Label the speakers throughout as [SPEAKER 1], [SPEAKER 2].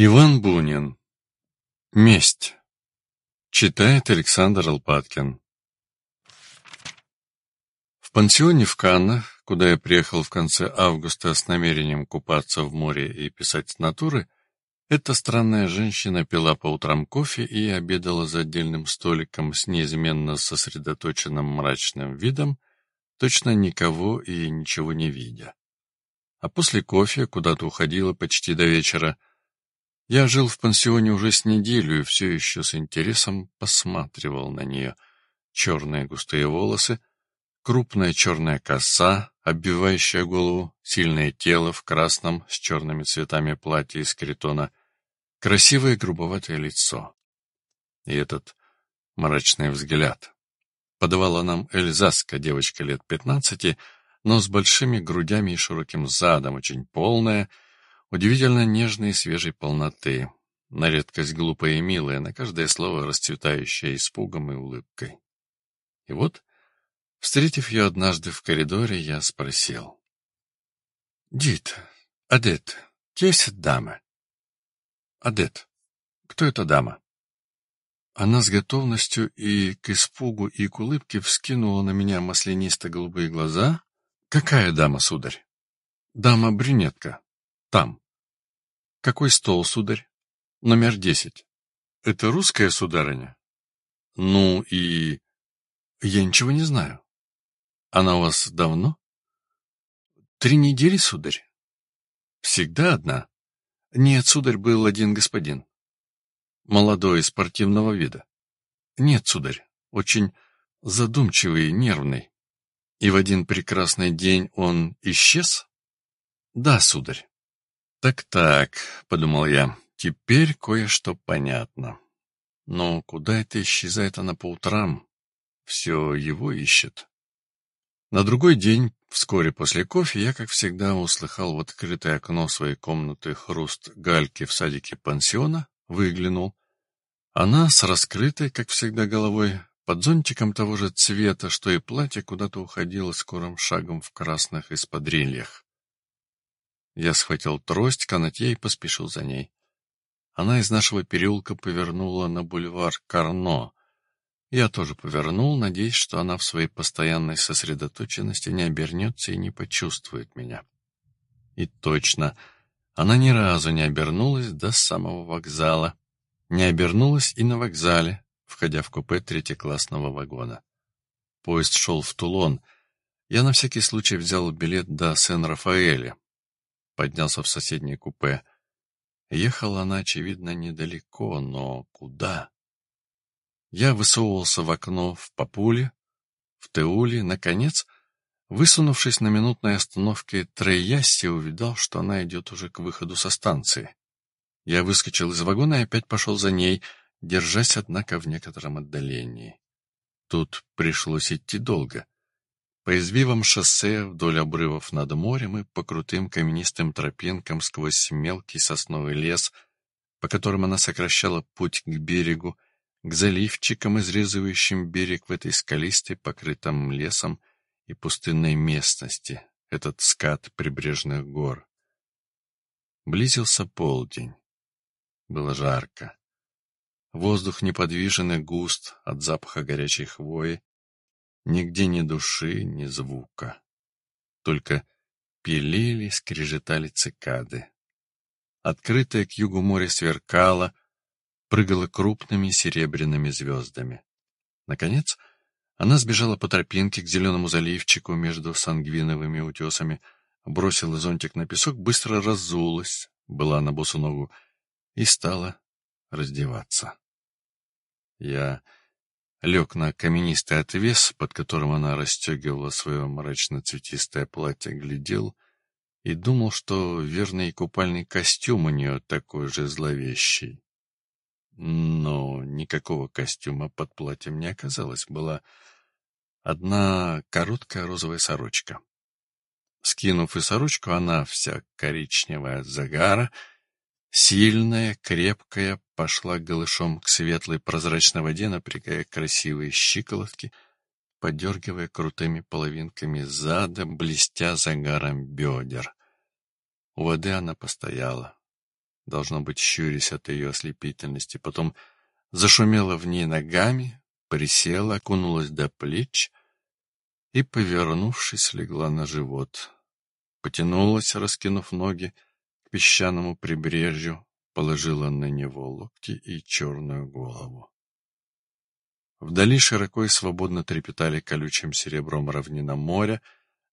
[SPEAKER 1] Иван Бунин. Месть. Читает Александр Алпаткин. В пансионе в Каннах, куда я приехал в конце августа с намерением купаться в море и писать натуры, эта странная женщина пила по утрам кофе и обедала за отдельным столиком с неизменно сосредоточенным мрачным видом, точно никого и ничего не видя. А после кофе куда-то уходила почти до вечера – я жил в пансионе уже с неделю и все еще с интересом посматривал на нее. Черные густые волосы, крупная черная коса, оббивающая голову, сильное тело в красном с черными цветами платья из критона, красивое грубоватое лицо. И этот мрачный взгляд. Подавала нам Эльзаска, девочка лет пятнадцати, но с большими грудями и широким задом, очень полная, удивительно нежной и свежей полноты, на редкость глупая и милая, на каждое слово расцветающее испугом и улыбкой. И вот, встретив ее однажды в коридоре, я спросил. «Дит, Адет, есть дама?» «Адет, кто эта дама?» Она с готовностью и к испугу, и к улыбке вскинула на меня маслянисто-голубые глаза. «Какая дама, сударь?» «Дама-брюнетка. Там. Какой стол, сударь? Номер десять. Это русская сударыня? Ну и... Я ничего не знаю. Она у вас давно? Три недели, сударь. Всегда одна? Нет, сударь, был один господин. Молодой, спортивного вида. Нет, сударь, очень задумчивый, нервный. И в один прекрасный день он исчез? Да, сударь. «Так-так», — подумал я, — «теперь кое-что понятно. Но куда это исчезает она по утрам? Все его ищет». На другой день, вскоре после кофе, я, как всегда, услыхал в открытое окно своей комнаты хруст гальки в садике пансиона, выглянул. Она с раскрытой, как всегда, головой, под зонтиком того же цвета, что и платье, куда-то уходила скорым шагом в красных эспадрильях. Я схватил трость, канатье и поспешил за ней. Она из нашего переулка повернула на бульвар Карно. Я тоже повернул, надеясь, что она в своей постоянной сосредоточенности не обернется и не почувствует меня. И точно, она ни разу не обернулась до самого вокзала. Не обернулась и на вокзале, входя в купе третьеклассного вагона. Поезд шел в Тулон. Я на всякий случай взял билет до Сен-Рафаэля, поднялся в соседнее купе. Ехала она, очевидно, недалеко, но куда? Я высовывался в окно в Папуле, в Теуле, наконец, высунувшись на минутной остановке Трейясти, увидал, что она идет уже к выходу со станции. Я выскочил из вагона и опять пошел за ней, держась, однако, в некотором отдалении. Тут пришлось идти долго. По извивам шоссе вдоль обрывов над морем и по крутым каменистым тропинкам сквозь мелкий сосновый лес, по которым она сокращала путь к берегу, к заливчикам, изрезывающим берег в этой скалистой, покрытом лесом и пустынной местности, этот скат прибрежных гор. Близился полдень. Было жарко. Воздух неподвижен и густ от запаха горячей хвои, Нигде ни души, ни звука. Только пилили, скрежетали цикады. Открытое к югу море сверкало, прыгало крупными серебряными звездами. Наконец, она сбежала по тропинке к зеленому заливчику между сангвиновыми утесами, бросила зонтик на песок, быстро разулась, была на босу ногу, и стала раздеваться. Я лег на каменистый отвес, под которым она расстегивала свое мрачно-цветистое платье, глядел и думал, что верный купальный костюм у нее такой же зловещий. Но никакого костюма под платьем не оказалось, была одна короткая розовая сорочка. Скинув и сорочку, она вся коричневая от загара, Сильная, крепкая, пошла голышом к светлой прозрачной воде, напрягая красивые щиколотки, подергивая крутыми половинками зада, блестя загаром бедер. У воды она постояла. должно быть, щурясь от ее ослепительности, потом зашумела в ней ногами, присела, окунулась до плеч и, повернувшись, легла на живот. Потянулась, раскинув ноги, к песчаному прибрежью, положила на него локти и черную голову. Вдали широко и свободно трепетали колючим серебром равнина моря,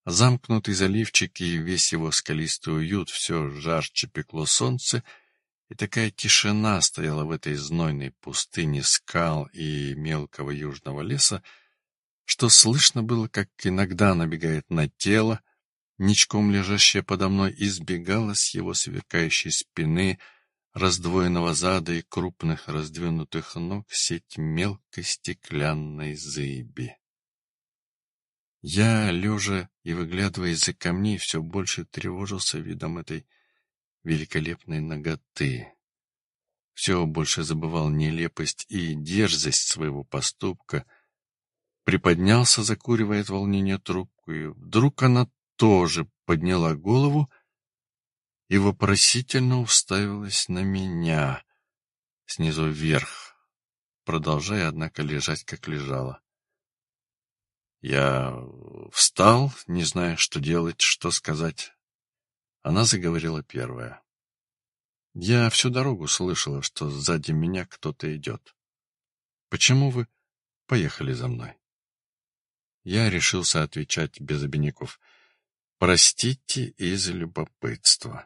[SPEAKER 1] замкнутый заливчик и весь его скалистый уют все жарче пекло солнце, и такая тишина стояла в этой знойной пустыне скал и мелкого южного леса, что слышно было, как иногда набегает на тело, ничком лежащее подо мной, избегала с его сверкающей спины — раздвоенного зада и крупных раздвинутых ног сеть мелкой стеклянной зыби. Я, лежа и выглядывая из-за камней, все больше тревожился видом этой великолепной ноготы. Все больше забывал нелепость и дерзость своего поступка, приподнялся, закуривая от волнения трубку, и вдруг она тоже подняла голову и вопросительно уставилась на меня снизу вверх, продолжая, однако, лежать, как лежала. Я встал, не зная, что делать, что сказать. Она заговорила первая. Я всю дорогу слышала, что сзади меня кто-то идет. Почему вы поехали за мной? Я решился отвечать без обиняков. Простите из любопытства.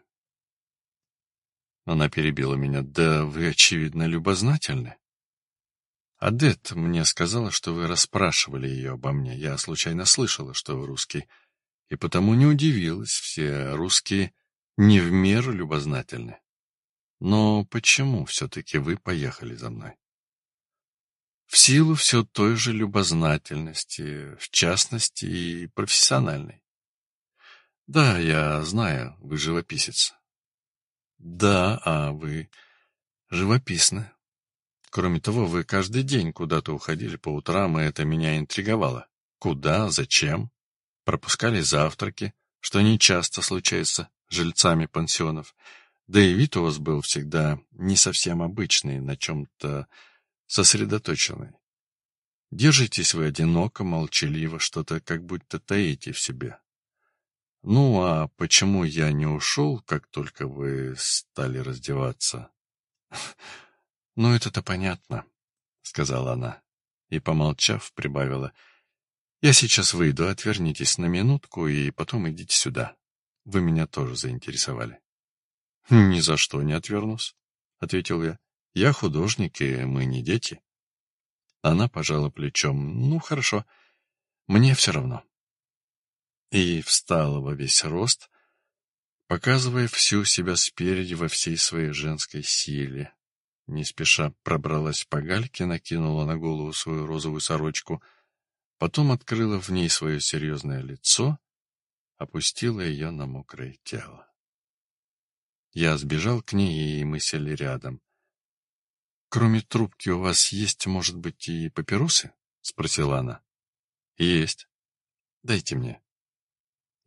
[SPEAKER 1] Она перебила меня. «Да вы, очевидно, любознательны». «Адет мне сказала, что вы расспрашивали ее обо мне. Я случайно слышала, что вы русский, и потому не удивилась. Все русские не в меру любознательны. Но почему все-таки вы поехали за мной?» «В силу все той же любознательности, в частности и профессиональной. Да, я знаю, вы живописец. Да, а вы живописны. Кроме того, вы каждый день куда-то уходили по утрам, и это меня интриговало. Куда, зачем? Пропускали завтраки, что не часто случается жильцами пансионов. Да и вид у вас был всегда не совсем обычный, на чем-то сосредоточенный. Держитесь вы одиноко, молчаливо, что-то как будто таите в себе. Ну, а почему я не ушел, как только вы стали раздеваться? Ну, это-то понятно, сказала она и, помолчав, прибавила. Я сейчас выйду, отвернитесь на минутку и потом идите сюда. Вы меня тоже заинтересовали. Ни за что не отвернусь, ответил я. Я художник, и мы не дети. Она пожала плечом. Ну, хорошо, мне все равно и встала во весь рост, показывая всю себя спереди во всей своей женской силе. Не спеша пробралась по гальке, накинула на голову свою розовую сорочку, потом открыла в ней свое серьезное лицо, опустила ее на мокрое тело. Я сбежал к ней, и мы сели рядом. «Кроме трубки у вас есть, может быть, и папиросы?» — спросила она. «Есть. Дайте мне».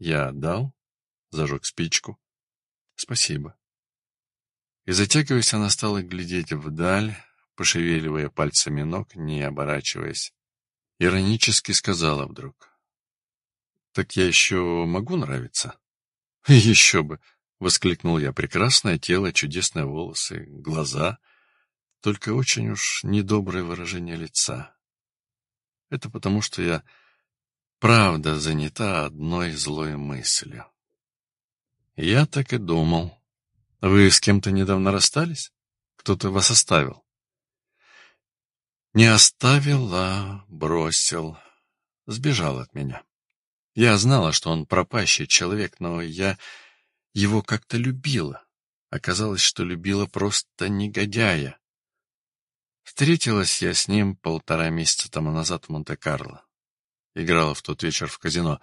[SPEAKER 1] Я отдал, зажег спичку. Спасибо. И затягиваясь, она стала глядеть вдаль, пошевеливая пальцами ног, не оборачиваясь. Иронически сказала вдруг. «Так я еще могу нравиться?» «Еще бы!» — воскликнул я. «Прекрасное тело, чудесные волосы, глаза, только очень уж недоброе выражение лица. Это потому, что я правда занята одной злой мыслью. Я так и думал. Вы с кем-то недавно расстались? Кто-то вас оставил? Не оставил, а бросил. Сбежал от меня. Я знала, что он пропащий человек, но я его как-то любила. Оказалось, что любила просто негодяя. Встретилась я с ним полтора месяца тому назад в Монте-Карло играла в тот вечер в казино.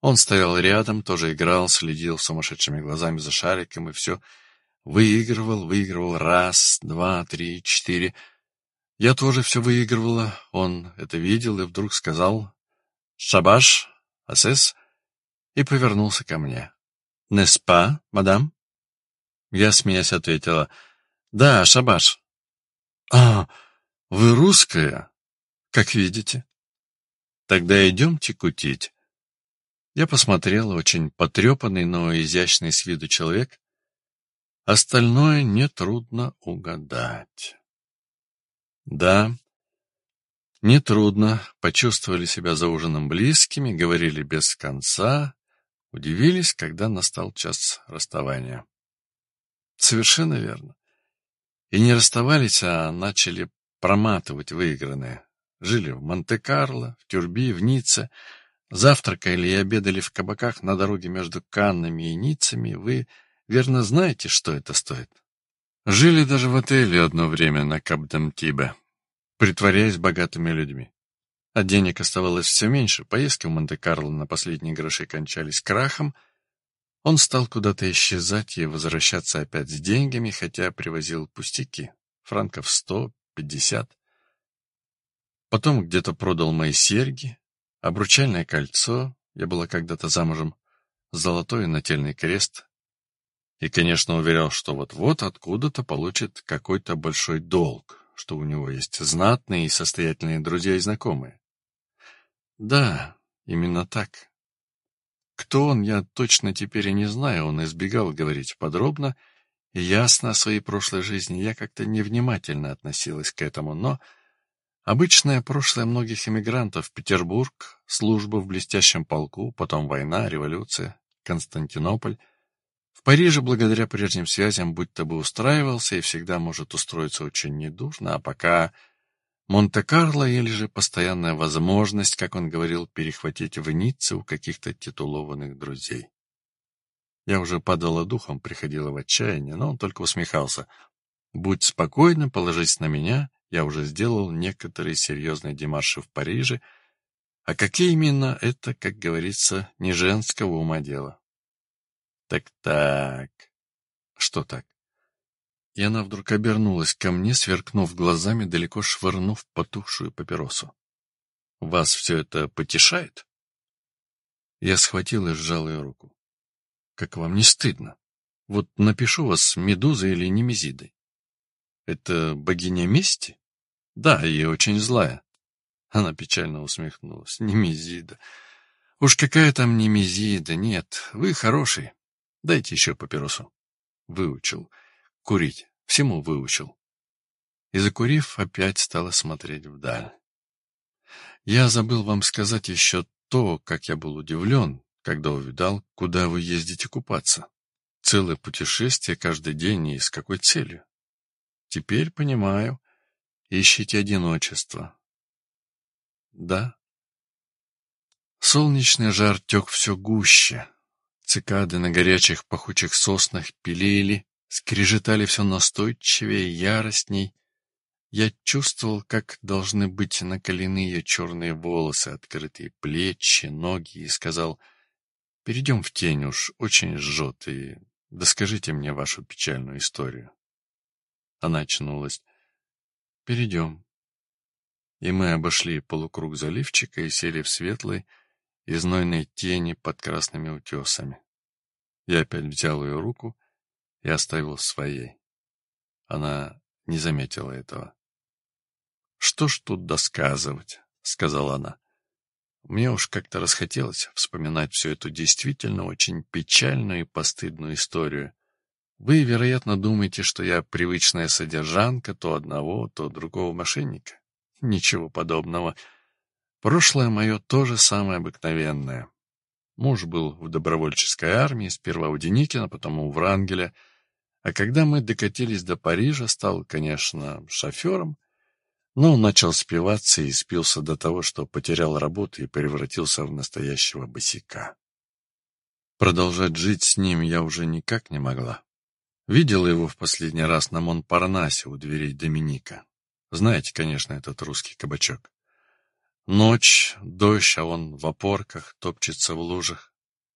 [SPEAKER 1] Он стоял рядом, тоже играл, следил сумасшедшими глазами за шариком и все выигрывал, выигрывал раз, два, три, четыре. Я тоже все выигрывала, он это видел и вдруг сказал «Шабаш, асес» и повернулся ко мне. «Неспа, мадам?» Я, смеясь, ответила. Да, шабаш. А, вы русская? Как видите. Тогда идемте кутить. Я посмотрела, очень потрепанный, но изящный с виду человек. Остальное нетрудно угадать. Да, нетрудно. Почувствовали себя за ужином близкими, говорили без конца, удивились, когда настал час расставания. Совершенно верно. И не расставались, а начали проматывать выигранное. Жили в Монте-Карло, в Тюрби, в Ницце, завтракали и обедали в кабаках на дороге между Каннами и Ниццами. Вы верно знаете, что это стоит? Жили даже в отеле одно время на Кабдам-Тибе, притворяясь богатыми людьми. А денег оставалось все меньше, поездки в Монте-Карло на последние гроши кончались крахом, он стал куда-то исчезать и возвращаться опять с деньгами, хотя привозил пустяки, франков сто, пятьдесят. Потом где-то продал мои серьги, обручальное кольцо, я была когда-то замужем, золотой нательный крест, и, конечно, уверял, что вот-вот откуда-то получит какой-то большой долг, что у него есть знатные и состоятельные друзья и знакомые. Да, именно так. Кто он, я точно теперь и не знаю, он избегал говорить подробно и ясно о своей прошлой жизни. Я как-то невнимательно относилась к этому, но обычное прошлое многих эмигрантов — Петербург, служба в блестящем полку, потом война, революция, Константинополь. В Париже, благодаря прежним связям, будь-то бы устраивался и всегда может устроиться очень недурно, а пока Монте-Карло или же постоянная возможность, как он говорил, перехватить в Ницце у каких-то титулованных друзей. Я уже падала духом, приходила в отчаяние, но он только усмехался. «Будь спокойна, положись на меня, я уже сделал некоторые серьезные демарши в Париже, а какие именно, это, как говорится, не женского ума дело». «Так-так...» «Что так?» и она вдруг обернулась ко мне, сверкнув глазами, далеко швырнув потухшую папиросу. «Вас все это потешает?» Я схватил и сжал ее руку. «Как вам не стыдно? Вот напишу вас Медузой или Немезидой. Это богиня мести? Да, и очень злая». Она печально усмехнулась. «Немезида. Уж какая там Немезида? Нет, вы хороший. Дайте еще папиросу». Выучил. Курить. Всему выучил. И, закурив, опять стала смотреть вдаль. Я забыл вам сказать еще то, как я был удивлен, когда увидал, куда вы ездите купаться. Целое путешествие каждый день и с какой целью. Теперь понимаю, ищите одиночество. Да. Солнечный жар тек все гуще. Цикады на горячих пахучих соснах пилили, скрежетали все настойчивее, яростней. Я чувствовал, как должны быть накалены ее черные волосы, открытые плечи, ноги, и сказал, «Перейдем в тень, уж очень жжет, и доскажите мне вашу печальную историю». Она очнулась. «Перейдем». И мы обошли полукруг заливчика и сели в светлой и знойной тени под красными утесами. Я опять взял ее руку и оставил своей. Она не заметила этого. «Что ж тут досказывать?» — сказала она. Мне уж как-то расхотелось вспоминать всю эту действительно очень печальную и постыдную историю. Вы, вероятно, думаете, что я привычная содержанка то одного, то другого мошенника. Ничего подобного. Прошлое мое тоже самое обыкновенное. Муж был в добровольческой армии, сперва у Деникина, потом у Врангеля — а когда мы докатились до Парижа, стал, конечно, шофером, но начал спиваться и спился до того, что потерял работу и превратился в настоящего босика. Продолжать жить с ним я уже никак не могла. Видела его в последний раз на Монпарнасе у дверей Доминика. Знаете, конечно, этот русский кабачок. Ночь, дождь, а он в опорках, топчется в лужах.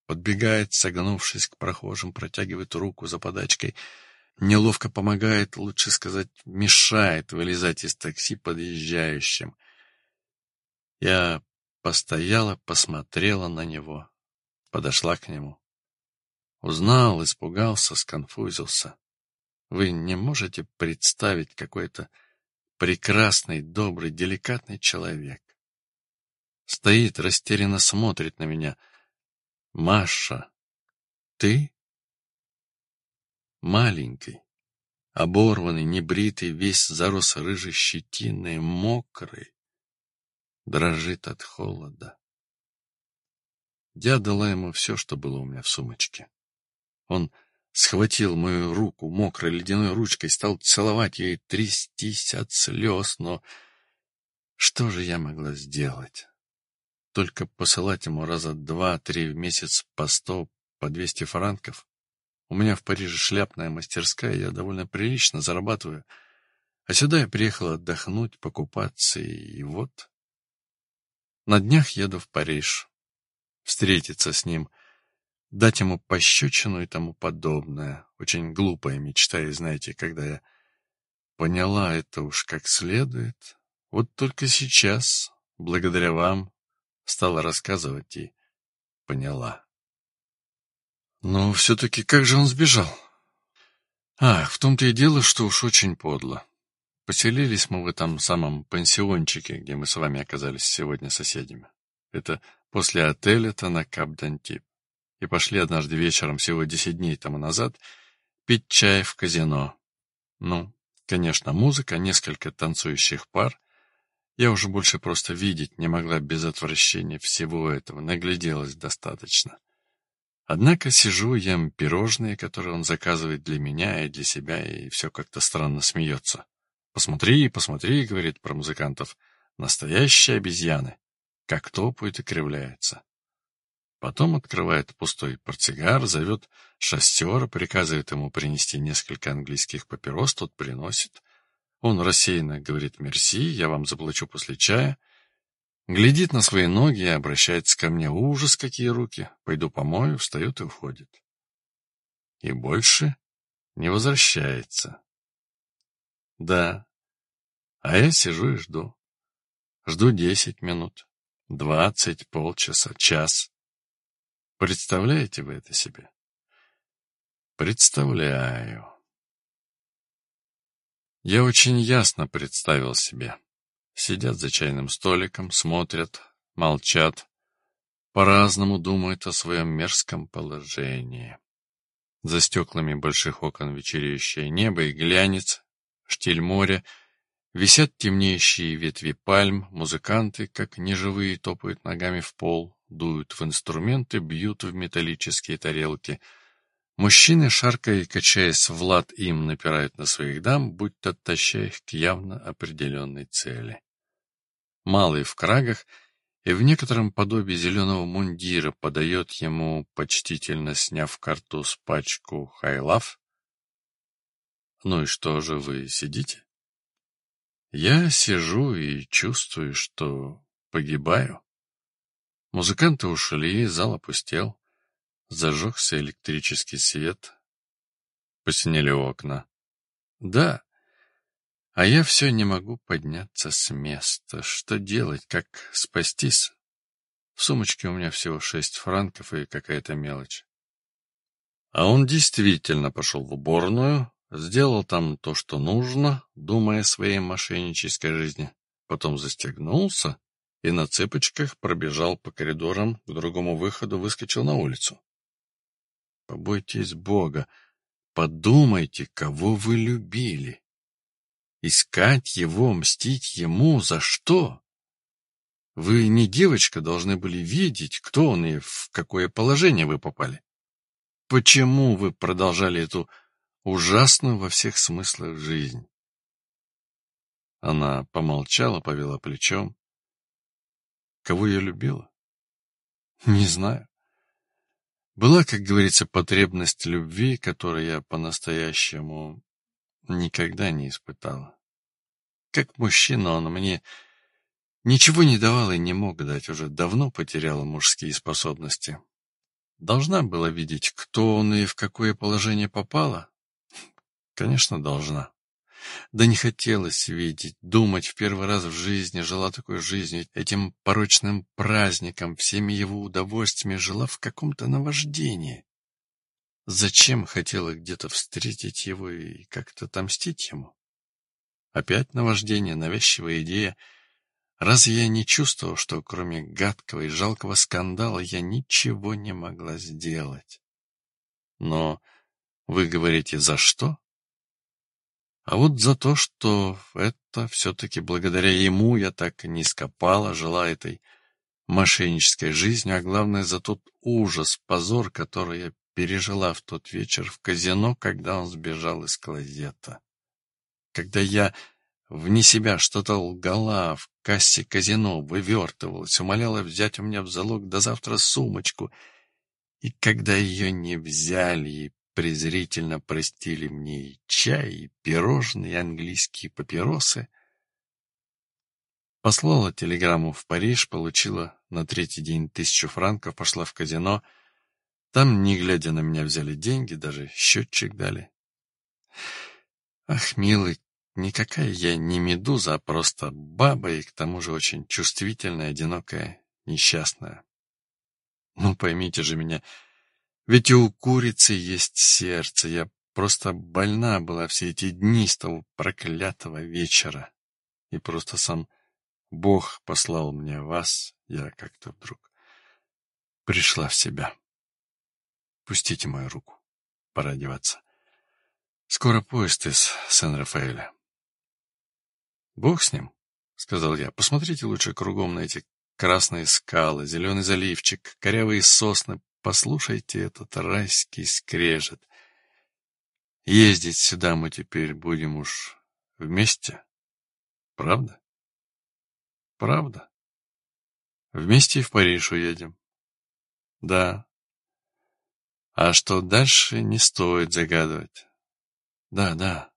[SPEAKER 1] Подбегает, согнувшись к прохожим, протягивает руку за подачкой. Неловко помогает, лучше сказать, мешает вылезать из такси подъезжающим. Я постояла, посмотрела на него, подошла к нему. Узнал, испугался, сконфузился. Вы не можете представить, какой это прекрасный, добрый, деликатный человек. Стоит, растерянно смотрит на меня. Маша, ты? Маленький, оборванный, небритый, весь зарос рыжей щетиной, мокрый, дрожит от холода. Я дала ему все, что было у меня в сумочке. Он схватил мою руку мокрой ледяной ручкой, стал целовать ее и трястись от слез, но что же я могла сделать? Только посылать ему раза два-три в месяц по сто, по двести франков? У меня в Париже шляпная мастерская, я довольно прилично зарабатываю. А сюда я приехала отдохнуть, покупаться, и вот... На днях еду в Париж. Встретиться с ним — дать ему пощечину и тому подобное. Очень глупая мечта, и знаете, когда я поняла это уж как следует, вот только сейчас, благодаря вам, стала рассказывать и поняла. Но все-таки как же он сбежал? Ах, в том-то и дело, что уж очень подло. Поселились мы в этом самом пансиончике, где мы с вами оказались сегодня соседями. Это после отеля-то на Кап-Дантип и пошли однажды вечером, всего десять дней тому назад, пить чай в казино. Ну, конечно, музыка, несколько танцующих пар. Я уже больше просто видеть не могла без отвращения всего этого, нагляделась достаточно. Однако сижу, ем пирожные, которые он заказывает для меня и для себя, и все как-то странно смеется. «Посмотри, посмотри», — говорит про музыкантов, — «настоящие обезьяны, как топают и кривляются». Потом открывает пустой портсигар, зовет шостера, приказывает ему принести несколько английских папирос, тот приносит. Он рассеянно говорит «мерси, я вам заплачу после чая». Глядит на свои ноги и обращается ко мне. Ужас, какие руки. Пойду помою, встает и уходит. И больше не возвращается. Да. А я сижу и жду. Жду десять минут, двадцать, полчаса, час. Представляете вы это себе? Представляю. Я очень ясно представил себе. Сидят за чайным столиком, смотрят, молчат, по-разному думают о своем мерзком положении. За стеклами больших окон вечереющее небо и глянец, штиль моря, висят темнеющие ветви пальм, музыканты, как неживые, топают ногами в пол, дуют в инструменты, бьют в металлические тарелки. Мужчины, шаркая и качаясь в лад, им напирают на своих дам, будто таща их к явно определенной цели. Малый в крагах и в некотором подобии зеленого мундира подает ему, почтительно сняв картуз пачку хайлав. «Ну и что же вы сидите?» Я сижу и чувствую, что погибаю. Музыканты ушли, зал опустел. Зажегся электрический свет. Посинели окна. Да, а я все не могу подняться с места. Что делать, как спастись? В сумочке у меня всего шесть франков и какая-то мелочь. А он действительно пошел в уборную, сделал там то, что нужно, думая о своей мошеннической жизни. Потом застегнулся и на цыпочках пробежал по коридорам к другому выходу, выскочил на улицу. Побойтесь Бога, подумайте, кого вы любили. Искать его, мстить ему за что? Вы не девочка должны были видеть, кто он и в какое положение вы попали. Почему вы продолжали эту ужасную во всех смыслах жизнь? Она помолчала, повела плечом. Кого я любила? Не знаю. Была, как говорится, потребность любви, которую я по-настоящему никогда не испытала. Как мужчина он мне ничего не давал и не мог дать, уже давно потеряла мужские способности. Должна была видеть, кто он и в какое положение попала? Конечно, должна. Да не хотелось видеть, думать в первый раз в жизни, жила такой жизнью, этим порочным праздником, всеми его удовольствиями, жила в каком-то наваждении. Зачем хотела где-то встретить его и как-то отомстить ему? Опять наваждение, навязчивая идея. Разве я не чувствовал, что кроме гадкого и жалкого скандала я ничего не могла сделать? Но вы говорите, за что? А вот за то, что это все-таки благодаря ему я так не скопала, жила этой мошеннической жизнью, а главное за тот ужас, позор, который я пережила в тот вечер в казино, когда он сбежал из клозета. Когда я вне себя что-то лгала в кассе казино, вывертывалась, умоляла взять у меня в залог до завтра сумочку, и когда ее не взяли и презрительно простили мне и чай, и пирожные, и английские папиросы, послала телеграмму в Париж, получила на третий день тысячу франков, пошла в казино — там, не глядя на меня, взяли деньги, даже счетчик дали. Ах, милый, никакая я не медуза, а просто баба и к тому же очень чувствительная, одинокая, несчастная. Ну, поймите же меня, ведь и у курицы есть сердце. Я просто больна была все эти дни с того проклятого вечера. И просто сам Бог послал мне вас, я как-то вдруг пришла в себя. Пустите мою руку. Пора одеваться. Скоро поезд из Сен-Рафаэля. Бог с ним, сказал я. Посмотрите лучше кругом на эти красные скалы, зеленый заливчик, корявые сосны. Послушайте этот райский скрежет. Ездить сюда мы теперь будем уж вместе. Правда? Правда? Вместе и в Париж уедем. Да, а что дальше, не стоит загадывать. Да, да.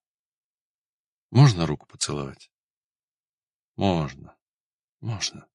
[SPEAKER 1] Можно руку поцеловать? Можно, можно.